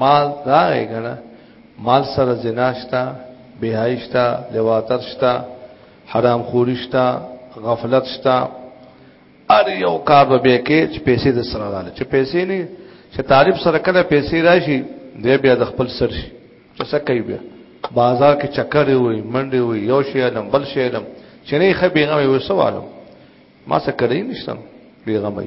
مال راغې کنه مال سره زناشتا بهایشتا لواتر شتا حرام خورشتا غفلت شتا ار یو کار به کې چې پیسې د سره رااله چې پیسې نه چې طالب سره کله پیسې راشي دی بیا د خپل سر شي چې څه کوي بیا بازار کې چکر وي منډي وي یو شی علم بل شی علم چې نه خبي غمه وسوالو ما څه کړی نشته بیغمه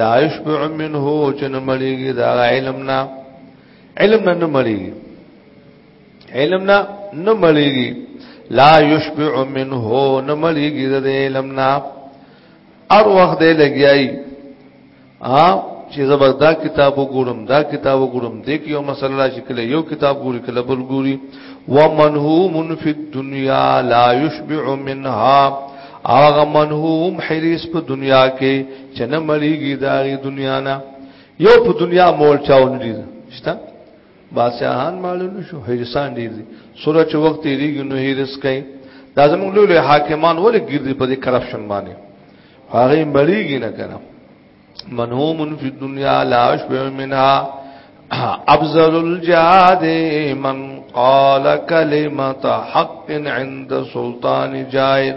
لا يشبع منه چن مړیږي دا علم نه علم نه مړیږي علم نه نه مړیږي لا يشبع منه نه مړیږي دا علم نه ار وخت دی لګیای ا چې زبر دا کتاب وګورم دا کتاب وګورم دې کې یو مسله راشي کله یو کتاب ګوري کله بل ګوري ومنهوم فی الدنیا لا یشبع منها اغه منهوم حریص په دنیا کې چې نه مړیږي دا غي دنیا نه یو په دنیا مول چاو نه دي شته بادشاہان معلوم شو هرسان دي سره چې وخت تیریږي نو هرس کوي دا زموږ لوی حاکمان ولې ګرځي په دې کرپشن باندې هغه مړیږي نه کنه منهوم فی الدنیا لا اشبع منها ابذل الجهاد من قال كلمه حق عند سلطان جائر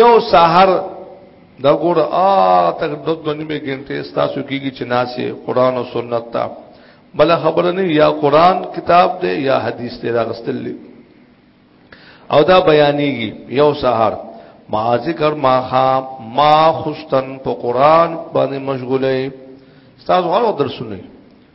یو سحر دا ګور ا تک دو دو نیمه ګنټه تاسو کیږي چې ناسه قران او سنت ته بل خبره نه یا قران کتاب دی یا حدیث دی راغستل او دا بیانېږي یو سحر ما ذکر ما خام ما خوشتن په قران باندې مشغوله تاسو هغه درسونه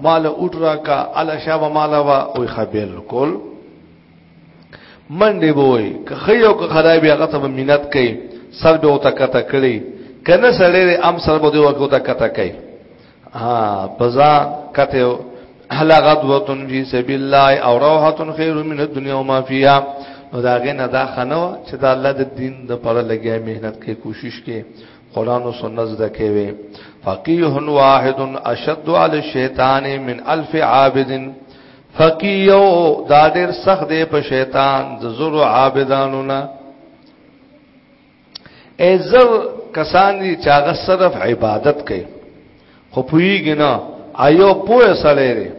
مال اوټرا کا الا شاب مالا وا او خبر کول منډه وای که خیو که خدای بیا غته مینت کوي سر به وتا کته کړي کنه سړی ام سر به دی وکوتا کته کوي ها بزا کته هلا غدوتن فی سبیل الله او روحه خیر من الدنیا و ما فیها نو دا غنه دا خنو چې دا الله د دین د پر لګیا مهنت کې کوشش کې قران او سنت زده کوي فقيه واحد اشد على الشيطان من الف عابد فقيه دا ډېر سخت دی په شیطان د زور عابدانو نه ای زر کسان دي چې هغه صرف عبادت کوي خو پویږي نه ایو پوه سره لري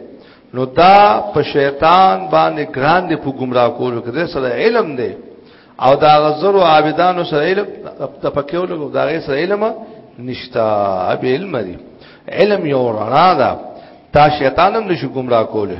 نو دا په شیطان باندې ګران دی په گمراه کولو کې سره علم دی او دا غزر او عابدانو سره علم د پکېو لګو دا غي سره علم نشتا ابي علم دی علم یو رڼا ده تا شیطانم نشو گمراه کوله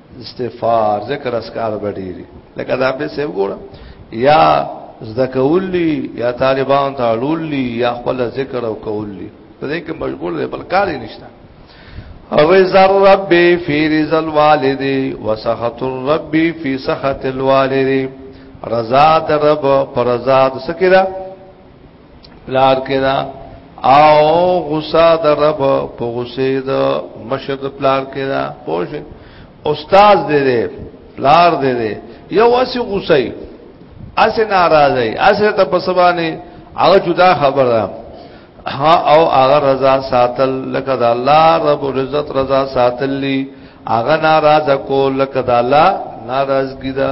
استغفار ذکر اسکار بډيري لکه دا په سیب ګوره یا زدکولی یا طالبان ته اړولی یا خپل ذکر او کولی په دې کې مشغول دی بل کار نشته او زر رب فی رضا الوالد وسخط الرب فی سخط الوالد رضا در رب پر رضا د سکرا پلار کې دا او غصه د رب په غصه د مشر د پلار کې دا پوه شئ استاد دې دې پلار دې دې یو اسی غصه ای اسی ناراضه ای اسی ته په سبانه هغه جدا خبر ده ها او هغه رضا ساتل لکه د الله رب العزت رضا ساتل لی هغه ناراضه کول لکه د الله ناراضګی ده